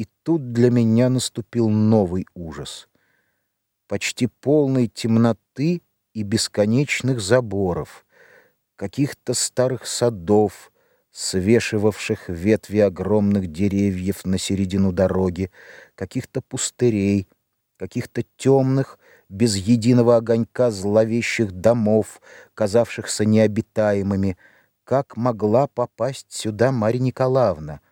И тут для меня наступил новый ужас. Почти полной темноты и бесконечных заборов, каких-то старых садов, свешивавших ветви огромных деревьев на середину дороги, каких-то пустырей, каких-то темных, без единого огонька зловещих домов, казавшихся необитаемыми. Как могла попасть сюда Марья Николаевна?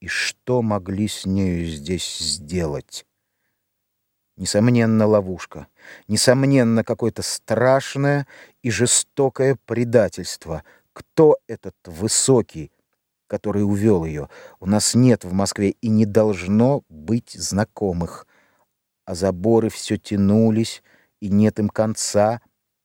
И что могли с нею здесь сделать? Несомненно, ловушка. Несомненно, какое-то страшное и жестокое предательство. Кто этот высокий, который увел ее? У нас нет в Москве и не должно быть знакомых а заборы все тянулись, и нет им конца,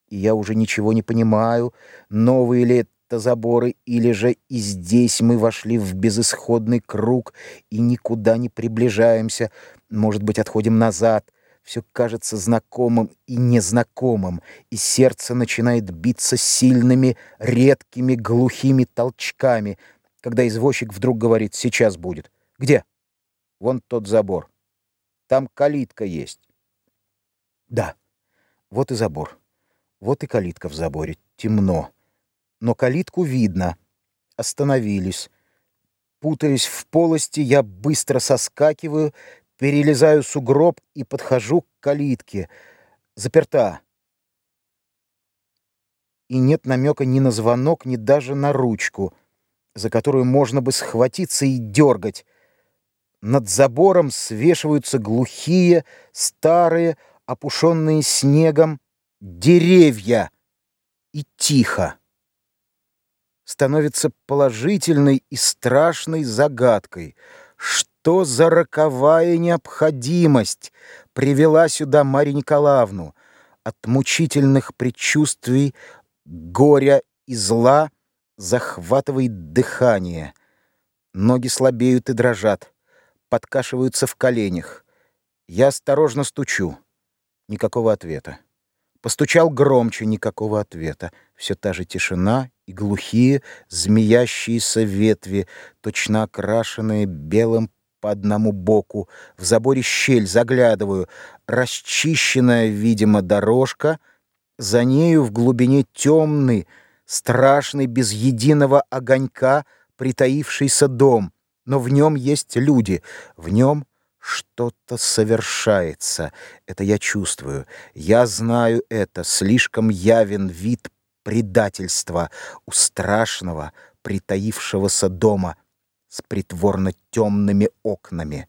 и я уже ничего не понимаю, новые ли это заборы, или же и здесь мы вошли в безысходный круг и никуда не приближаемся, может быть, отходим назад. Все кажется знакомым и незнакомым, и сердце начинает биться сильными, редкими, глухими толчками, когда извозчик вдруг говорит «сейчас будет». «Где?» «Вон тот забор». Там калитка есть. Да, вот и забор. Вот и калитка в заборе. Темно. Но калитку видно. Остановились. Путаясь в полости, я быстро соскакиваю, перелезаю сугроб и подхожу к калитке. Заперта. И нет намека ни на звонок, ни даже на ручку, за которую можно бы схватиться и дергать. Над забором свешиваются глухие, старые, опушенные снегом деревья. И тихо. Становится положительной и страшной загадкой. Что за роковая необходимость привела сюда Марью Николаевну? От мучительных предчувствий, горя и зла захватывает дыхание. Ноги слабеют и дрожат подкашиваются в коленях. Я осторожно стучу. Никакого ответа. Постучал громче, никакого ответа. Все та же тишина и глухие, змеящиеся ветви, точно окрашенные белым по одному боку. В заборе щель, заглядываю. Расчищенная, видимо, дорожка. За нею в глубине темный, страшный, без единого огонька, притаившийся дом — но в нем есть люди, в нем что-то совершается. Это я чувствую. Я знаю это. Слишком явен вид предательства у страшного, притаившегося дома с притворно темными окнами.